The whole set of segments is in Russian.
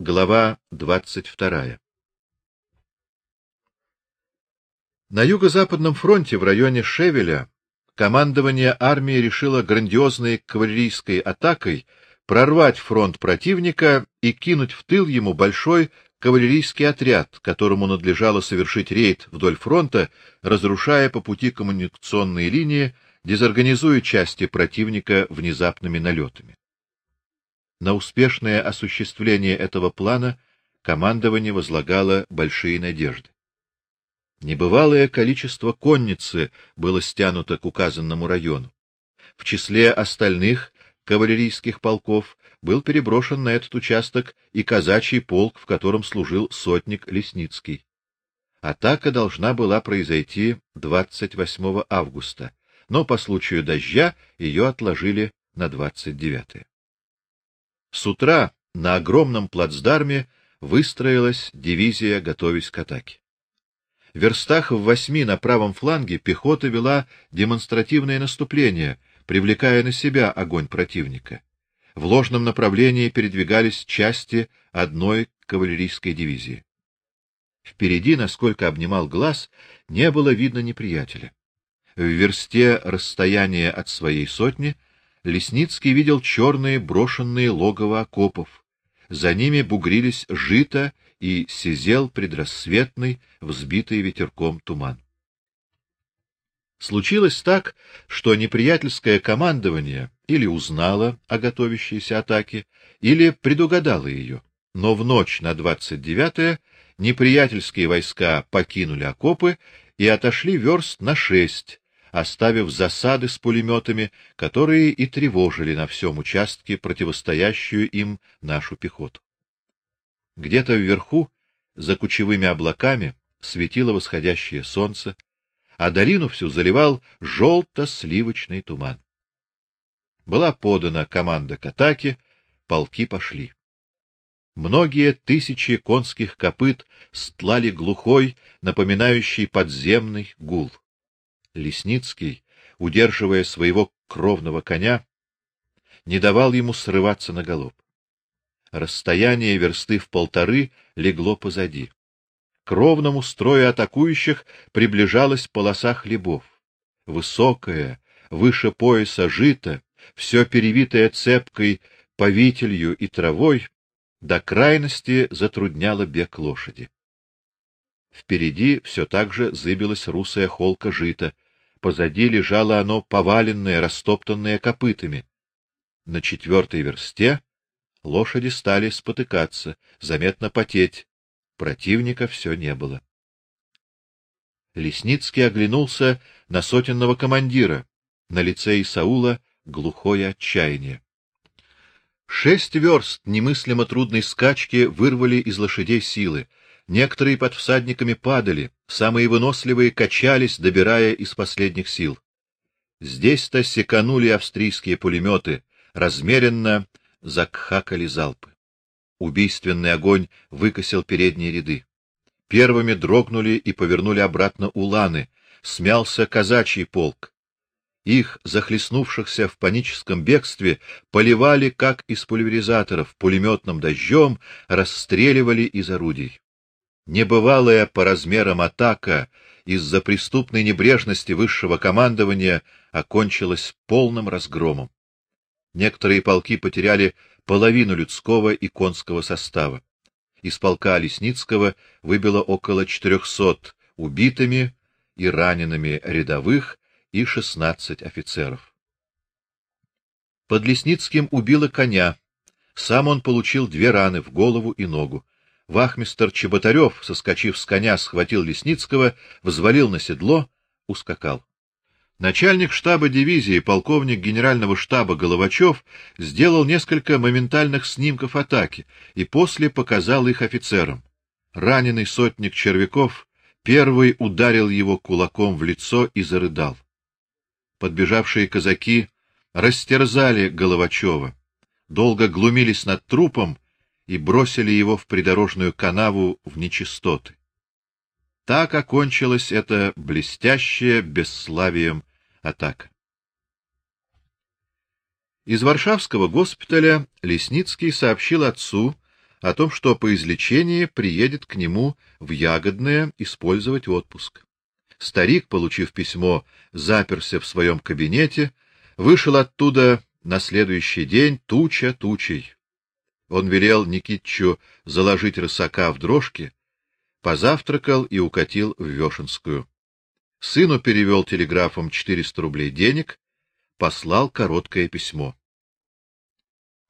Глава 22. На юго-западном фронте в районе Шевеля командование армии решило грандиозной кавалерийской атакой прорвать фронт противника и кинуть в тыл ему большой кавалерийский отряд, которому надлежало совершить рейд вдоль фронта, разрушая по пути коммуникационные линии, дезорганизуя части противника внезапными налетами. На успешное осуществление этого плана командование возлагало большие надежды. Небывалое количество конницы было стянуто к указанному району. В числе остальных кавалерийских полков был переброшен на этот участок и казачий полк, в котором служил сотник Лесницкий. Атака должна была произойти 28 августа, но по случаю дождя ее отложили на 29. С утра на огромном плацдарме выстроилась дивизия, готовясь к атаке. В верстах в восьми на правом фланге пехота вела демонстративное наступление, привлекая на себя огонь противника. В ложном направлении передвигались части одной кавалерийской дивизии. Впереди, насколько обнимал глаз, не было видно неприятеля. В версте расстояния от своей сотни Лесницкий видел черные брошенные логово окопов. За ними бугрились жито и сизел предрассветный, взбитый ветерком туман. Случилось так, что неприятельское командование или узнало о готовящейся атаке, или предугадало ее. Но в ночь на 29-е неприятельские войска покинули окопы и отошли верст на шесть, оставив засады с пулеметами, которые и тревожили на всем участке противостоящую им нашу пехоту. Где-то вверху, за кучевыми облаками, светило восходящее солнце, а долину всю заливал желто-сливочный туман. Была подана команда к атаке, полки пошли. Многие тысячи конских копыт стлали глухой, напоминающий подземный гул. Лесницкий, удерживая своего кровного коня, не давал ему срываться на галоп. Расстояние версты в полторы легло позади. К ровному строю атакующих приближалась полоса хлебов. Высокая, выше пояса жито, все перевитое цепкой повителью и травой, до крайности затрудняло бег лошади. Впереди все так же зыбилась русая холка жита, позади лежало оно поваленное, растоптанное копытами. На четвертой версте лошади стали спотыкаться, заметно потеть. Противника все не было. Лесницкий оглянулся на сотенного командира. На лице Исаула глухое отчаяние. Шесть верст немыслимо трудной скачки вырвали из лошадей силы. Некоторые под всадниками падали, самые выносливые качались, добирая из последних сил. Здесь-то секанули австрийские пулеметы, размеренно закхакали залпы. Убийственный огонь выкосил передние ряды. Первыми дрогнули и повернули обратно уланы, смялся казачий полк. Их, захлестнувшихся в паническом бегстве, поливали как из пульверизаторов, пулеметным дождем расстреливали из орудий. Небывалая по размерам атака из-за преступной небрежности высшего командования окончилась полным разгромом. Некоторые полки потеряли половину людского и конского состава. Из полка Лесницкого выбило около 400 убитыми и ранеными рядовых и 16 офицеров. Под Лесницким убило коня. Сам он получил две раны в голову и ногу. Вахмистр Чеботарев, соскочив с коня, схватил Лесницкого, взвалил на седло, ускакал. Начальник штаба дивизии, полковник генерального штаба Головачев сделал несколько моментальных снимков атаки и после показал их офицерам. Раненый сотник Червяков первый ударил его кулаком в лицо и зарыдал. Подбежавшие казаки растерзали Головачева, долго глумились над трупом и бросили его в придорожную канаву в нечистоты. Так окончилась эта блестящая бесславием атака. Из Варшавского госпиталя Лесницкий сообщил отцу о том, что по излечении приедет к нему в Ягодное использовать отпуск. Старик, получив письмо, заперся в своем кабинете, вышел оттуда на следующий день туча тучей. Он велел Никитчу заложить рысака в дрожки, позавтракал и укатил в Вешенскую. Сыну перевел телеграфом 400 рублей денег, послал короткое письмо.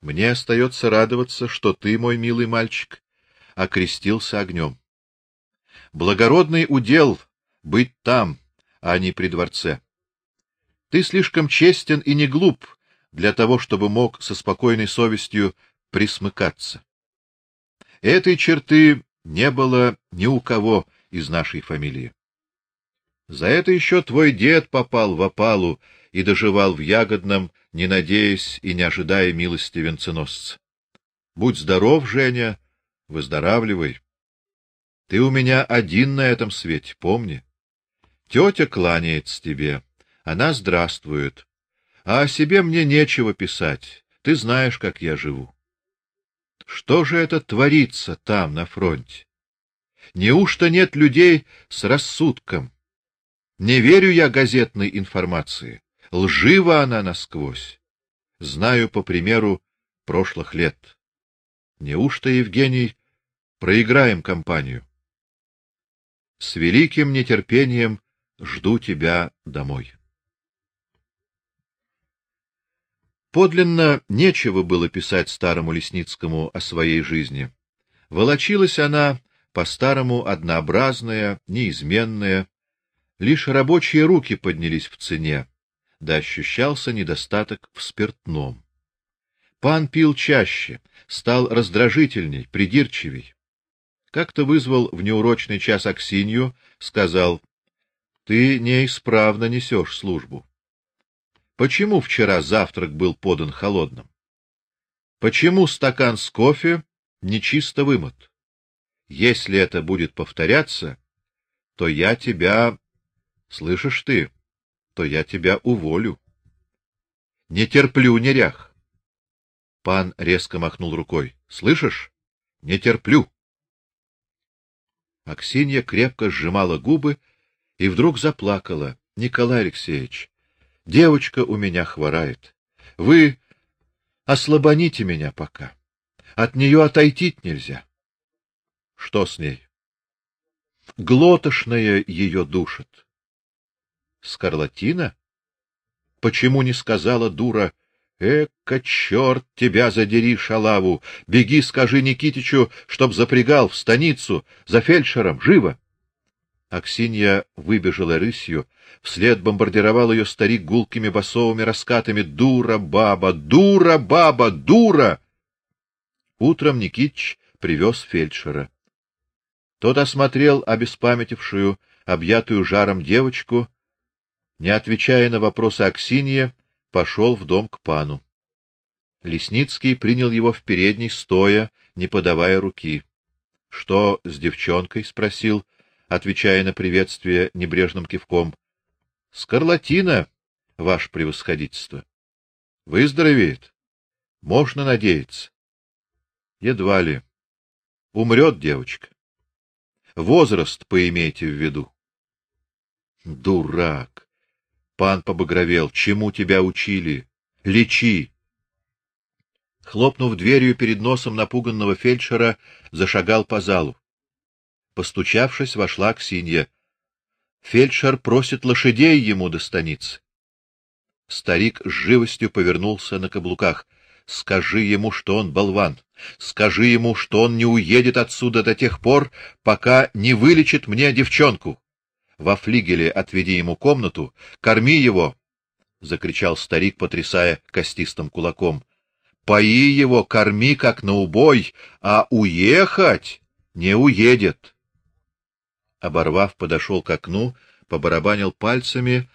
Мне остается радоваться, что ты, мой милый мальчик, окрестился огнем. Благородный удел быть там, а не при дворце. Ты слишком честен и не глуп для того, чтобы мог со спокойной совестью присмыкаться. Этой черты не было ни у кого из нашей фамилии. За это еще твой дед попал в опалу и доживал в ягодном, не надеясь и не ожидая милости венценосца. Будь здоров, Женя, выздоравливай. Ты у меня один на этом свете, помни. Тетя кланяется тебе, она здравствует. А о себе мне нечего писать. Ты знаешь, как я живу. Что же это творится там на фронте? Неужто нет людей с рассудком? Не верю я газетной информации. Лжива она насквозь. Знаю по примеру прошлых лет. Неужто, Евгений, проиграем кампанию? С великим нетерпением жду тебя домой. Подлинно нечего было писать старому Лесницкому о своей жизни. Волочилась она по-старому однообразная, неизменная, лишь рабочие руки поднялись в цене, да ощущался недостаток в спиртном. Пан пил чаще, стал раздражительней, придирчивей. Как-то вызвал в неурочный час Аксинью, сказал: "Ты неисправно несешь службу. Почему вчера завтрак был подан холодным? Почему стакан с кофе нечисто вымыт? Если это будет повторяться, то я тебя, слышишь ты, то я тебя уволю. Не терплю нерях. Пан резко махнул рукой. Слышишь? Не терплю. Аксинья крепко сжимала губы и вдруг заплакала. Николай Алексеевич, Девочка у меня хворает. Вы ослабоните меня пока. От нее отойти нельзя. Что с ней? Глотошная ее душит. Скарлатина? Почему не сказала дура? Эка черт тебя задери, шалаву! Беги, скажи Никитичу, чтоб запрягал в станицу за фельдшером, живо! Аксинья выбежала рысью, вслед бомбардировал ее старик гулкими басовыми раскатами: "Дура баба, дура баба, дура!" Утром Никитич привез фельдшера. Тот осмотрел обеспамятившую, объятую жаром девочку, не отвечая на вопросы Аксиньи, пошел в дом к пану. Лесницкий принял его в передней стоя, не подавая руки. Что с девчонкой, спросил отвечая на приветствие небрежным кивком. Скарлатина, ваше превосходительство. Выздоровеет. Можно надеяться. Едва ли. Умрет девочка. Возраст поимейте в виду. Дурак. Пан побагровел. Чему тебя учили? Лечи. Хлопнув дверью перед носом напуганного фельдшера, зашагал по залу. Постучавшись, вошла Ксинья. Фельдшер просит лошадей ему до станицы. Старик с живостью повернулся на каблуках. Скажи ему, что он болван. Скажи ему, что он не уедет отсюда до тех пор, пока не вылечит мне девчонку. Во флигеле отведи ему комнату, корми его, закричал старик, потрясая костистым кулаком. Пои его, корми как на убой, а уехать не уедет оборвав, подошел к окну, побарабанил пальцами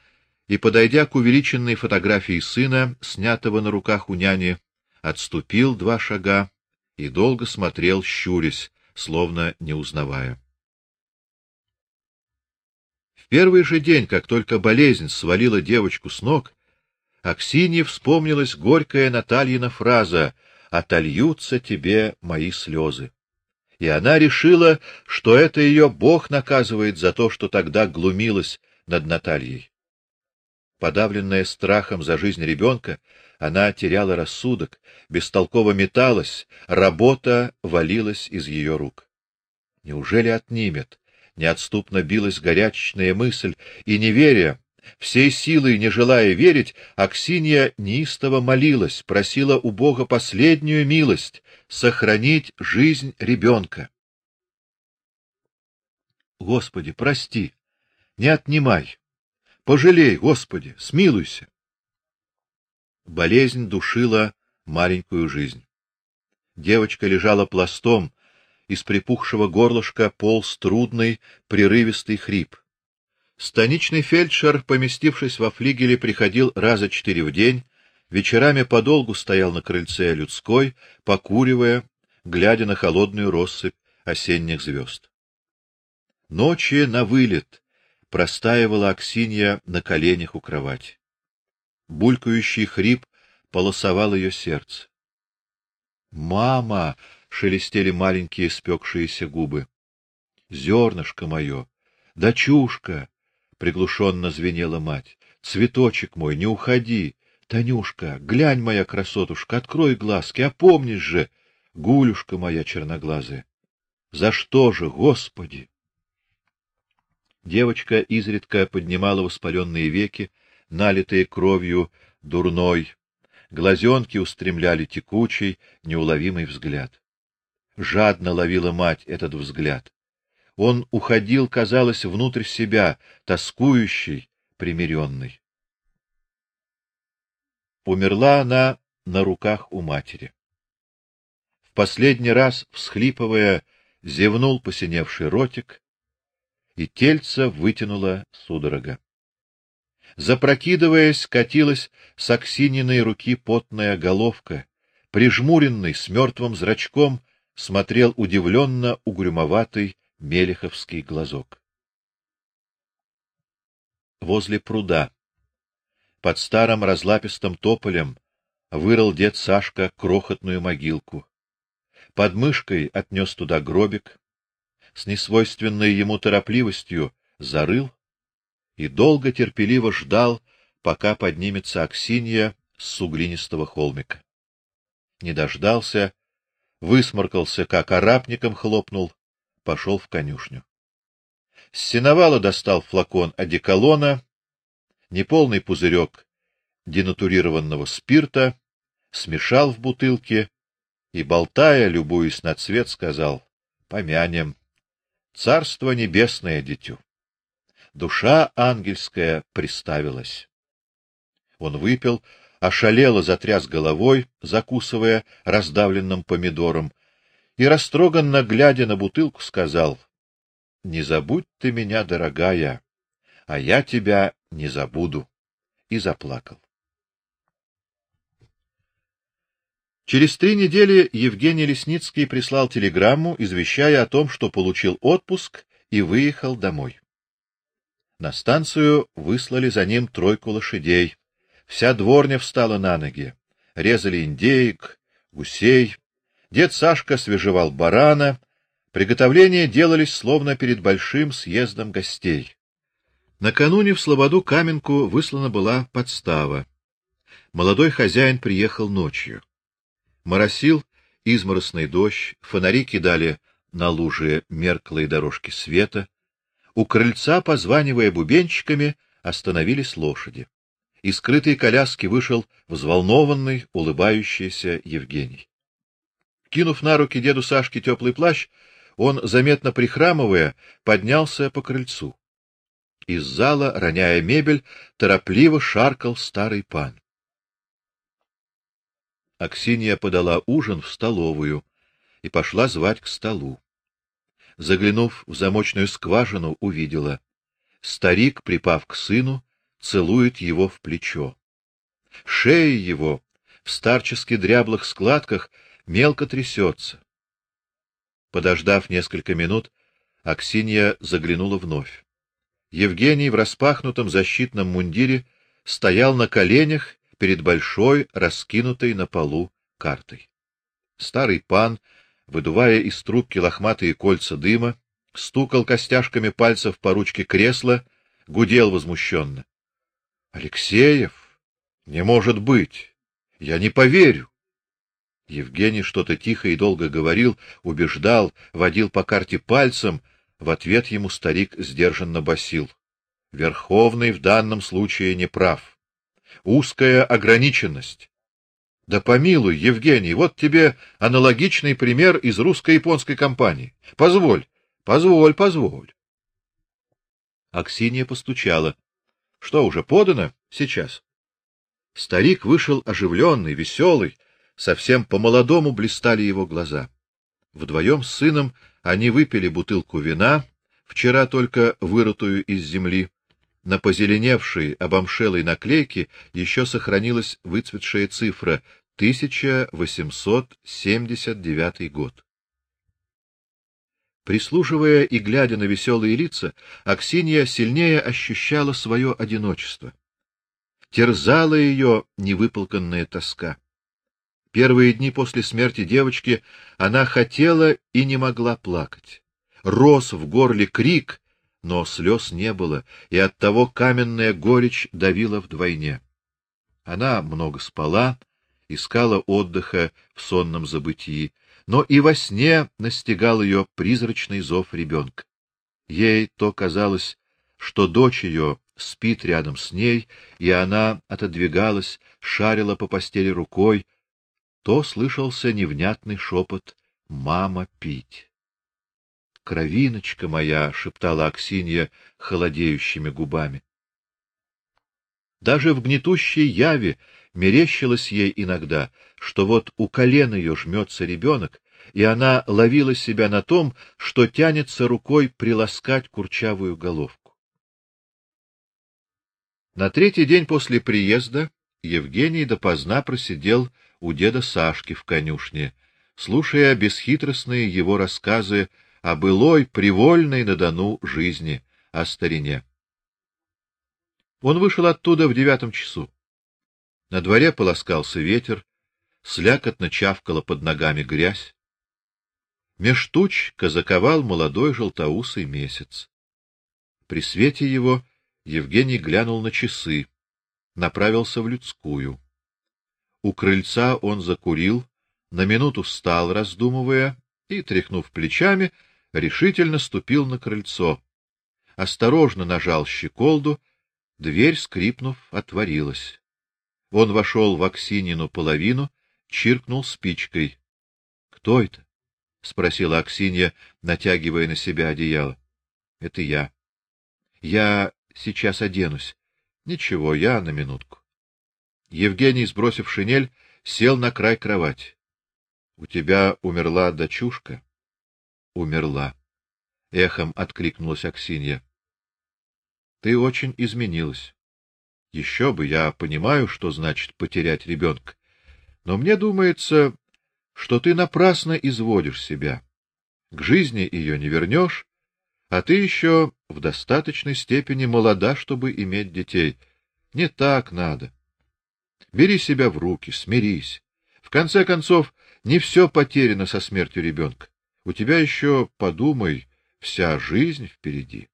и, подойдя к увеличенной фотографии сына, снятого на руках у няни, отступил два шага и долго смотрел, щурясь, словно не узнавая. В первый же день, как только болезнь свалила девочку с ног, Аксинье вспомнилась горькая Натальина фраза: отольются тебе мои слезы. И она решила, что это ее Бог наказывает за то, что тогда глумилась над Натальей. Подавленная страхом за жизнь ребенка, она теряла рассудок, бестолково металась, работа валилась из ее рук. Неужели отнимет? Неотступно билась горячечная мысль, и не веря, всей силой не желая верить, Аксинья неистово молилась, просила у Бога последнюю милость сохранить жизнь ребенка. Господи, прости, не отнимай. Пожалей, Господи, смилуйся. Болезнь душила маленькую жизнь. Девочка лежала пластом, из припухшего горлышка полз трудный, прерывистый хрип. Станичный фельдшер, поместившись во флигеле, приходил раза четыре в день, вечерами подолгу стоял на крыльце людской, покуривая, глядя на холодную россыпь осенних звезд. Ночи на вылет простаивала Аксинья на коленях у кровати. Булькающий хрип полосовал ее сердце. Мама, шелестели маленькие спекшиеся губы. Зернышко мое, дочушка, приглушенно звенела мать. Цветочек мой, не уходи. Танюшка, глянь, моя красотушка, открой глазки, опомнись же, гулюшка моя черноглазая. За что же, Господи? Девочка изредка поднимала воспаленные веки, налитые кровью дурной. Глазенки устремляли текучий, неуловимый взгляд. Жадно ловила мать этот взгляд. Он уходил, казалось, внутрь себя, тоскующий, примиренный. Умерла она на руках у матери. В последний раз, всхлипывая, зевнул посиневший ротик, и тельце вытянуло судорога. Запрокидываясь, катилась с Аксининой руки потная головка, прижмуренный с мертвым зрачком смотрел удивленно угрюмоватый мелеховский глазок. Возле пруда под старым разлапистым тополем вырыл дед Сашка крохотную могилку. Под мышкой отнес туда гробик, с несвойственной ему торопливостью зарыл и долго терпеливо ждал, пока поднимется Аксинья с суглинистого холмика. Не дождался, высморкался, как арапником хлопнул, пошел в конюшню. С сеновала достал флакон одеколона, неполный пузырек денатурированного спирта, смешал в бутылке и, болтая, любуясь на цвет, сказал: "Помянем. Царство небесное дитю. Душа ангельская приставилась". Он выпил, ошалело затряс головой, закусывая раздавленным помидором, и растроганно глядя на бутылку, сказал: "Не забудь ты меня, дорогая, а я тебя не забуду". И заплакал. Через три недели Евгений Лесницкий прислал телеграмму, извещая о том, что получил отпуск и выехал домой. На станцию выслали за ним тройку лошадей. Вся дворня встала на ноги. Резали индеек, гусей. Дед Сашка свежевал барана. Приготовления делались словно перед большим съездом гостей. Накануне в Слободу Каменку выслана была подстава. Молодой хозяин приехал ночью. Моросил изморосный дождь, фонари кидали на лужи мерклые дорожки света. У крыльца, позванивая бубенчиками, остановились лошади. Из скрытой коляски вышел взволнованный, улыбающийся Евгений. Кинув на руки деду Сашке теплый плащ, он, заметно прихрамывая, поднялся по крыльцу. Из зала, роняя мебель, торопливо шаркал старый пан. Аксинья подала ужин в столовую и пошла звать к столу. Заглянув в замочную скважину, увидела: старик, припав к сыну, целует его в плечо. Шея его в старчески дряблых складках мелко трясется. Подождав несколько минут, Аксинья заглянула вновь. Евгений в распахнутом защитном мундире стоял на коленях перед большой, раскинутой на полу картой. Старый пан, выдувая из трубки лохматые кольца дыма, стукал костяшками пальцев по ручке кресла, гудел возмущенно. — Алексеев, не может быть! Я не поверю! Евгений что-то тихо и долго говорил, убеждал, водил по карте пальцем, в ответ ему старик сдержанно басил. Верховный в данном случае не прав. Узкая ограниченность. Да помилуй, Евгений, вот тебе аналогичный пример из русско-японской компании. Позволь, позволь, позволь. Аксинья постучала. Что уже подано? Сейчас. Старик вышел оживленный, веселый, совсем по-молодому блистали его глаза. Вдвоем с сыном они выпили бутылку вина, вчера только вырытую из земли. На позеленевшей, обомшелой наклейке еще сохранилась выцветшая цифра 1879 год. Прислушивая и глядя на веселые лица, Аксинья сильнее ощущала свое одиночество. Терзала ее невыполканная тоска. Первые дни после смерти девочки она хотела и не могла плакать. Рос в горле крик, но слез не было, и оттого каменная горечь давила вдвойне. Она много спала, искала отдыха в сонном забытии, но и во сне настигал ее призрачный зов ребенка. Ей то казалось, что дочь ее спит рядом с ней, и она отодвигалась, шарила по постели рукой, то слышался невнятный шепот «Мама, пить!» «Кровиночка моя!» — шептала Аксинья холодеющими губами. Даже в гнетущей яве мерещилось ей иногда, что вот у колена ее жмется ребенок, и она ловила себя на том, что тянется рукой приласкать курчавую головку. На третий день после приезда Евгений допоздна просидел у деда Сашки в конюшне, слушая бесхитростные его рассказы о былой, привольной на Дону жизни, о старине. Он вышел оттуда в девятом часу. На дворе полоскался ветер, слякотно чавкала под ногами грязь. Меж туч казаковал молодой желтоусый месяц. При свете его Евгений глянул на часы, направился в людскую. У крыльца он закурил, на минуту встал, раздумывая, и, тряхнув плечами, решительно ступил на крыльцо. Осторожно нажал щеколду, дверь, скрипнув, отворилась. Он вошел в Аксинину половину, чиркнул спичкой. — Кто это? — спросила Аксинья, натягивая на себя одеяло. — Это я. — Я сейчас оденусь. — Ничего, я на минутку. Евгений, сбросив шинель, сел на край кровати. — У тебя умерла дочушка? — Умерла. Эхом откликнулась Аксинья. — Ты очень изменилась. Еще бы, я понимаю, что значит потерять ребенка. Но мне думается, что ты напрасно изводишь себя. К жизни ее не вернешь, а ты еще в достаточной степени молода, чтобы иметь детей. Не так надо. Бери себя в руки, смирись. В конце концов, не все потеряно со смертью ребенка. У тебя еще, подумай, вся жизнь впереди.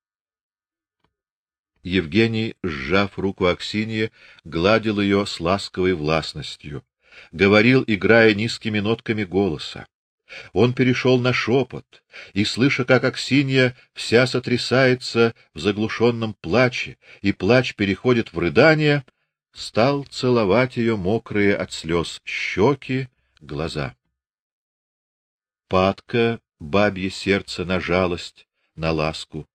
Евгений, сжав руку Аксиньи, гладил ее с ласковой властностью, говорил, играя низкими нотками голоса. Он перешел на шепот, и, слыша, как Аксинья вся сотрясается в заглушенном плаче, и плач переходит в рыдание, стал целовать ее мокрые от слез щеки, глаза. Падка, бабье сердце на жалость, на ласку.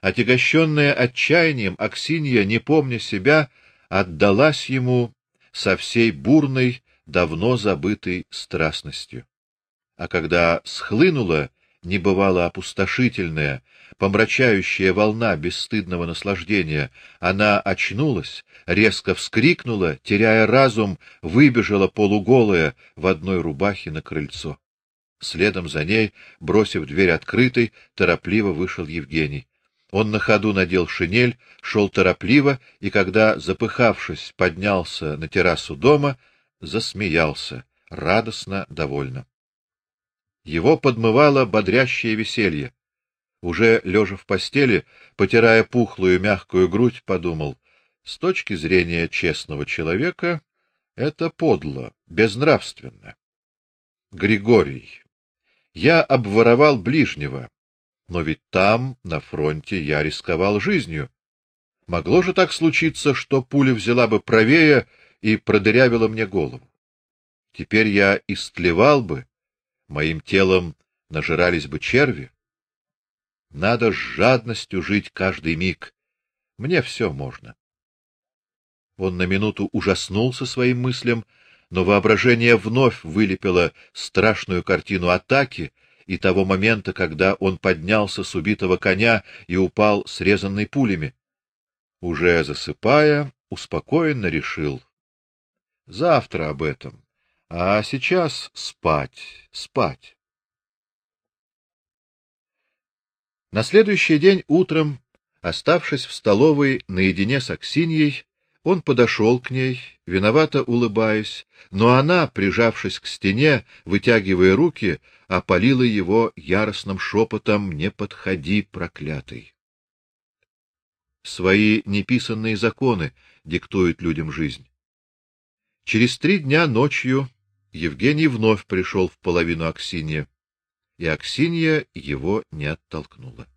Отягощенная отчаянием, Аксинья, не помня себя, отдалась ему со всей бурной, давно забытой страстностью. А когда схлынула небывало опустошительная, помрачающая волна бесстыдного наслаждения, она очнулась, резко вскрикнула, теряя разум, выбежала полуголая в одной рубахе на крыльцо. Следом за ней, бросив дверь открытой, торопливо вышел Евгений. Он на ходу надел шинель, шел торопливо, и когда, запыхавшись, поднялся на террасу дома, засмеялся, радостно довольна. Его подмывало бодрящее веселье. Уже лежа в постели, потирая пухлую мягкую грудь, подумал: с точки зрения честного человека это подло, безнравственно. Григорий, я обворовал ближнего, но ведь там, на фронте, я рисковал жизнью. Могло же так случиться, что пуля взяла бы правее и продырявила мне голову. Теперь я истлевал бы, моим телом нажирались бы черви. Надо с жадностью жить каждый миг. Мне все можно. Он на минуту ужаснулся своим мыслям, но воображение вновь вылепило страшную картину атаки и того момента, когда он поднялся с убитого коня и упал срезанный пулями. Уже засыпая, успокоенно решил: завтра об этом. А сейчас спать, спать. На следующий день утром, оставшись в столовой наедине с Аксиньей, он подошел к ней, виновато улыбаясь, но она, прижавшись к стене, вытягивая руки, опалила его яростным шепотом: "Не подходи, проклятый". Свои неписанные законы диктуют людям жизнь. Через три дня ночью Евгений вновь пришел в половину Аксинья, и Аксинья его не оттолкнула.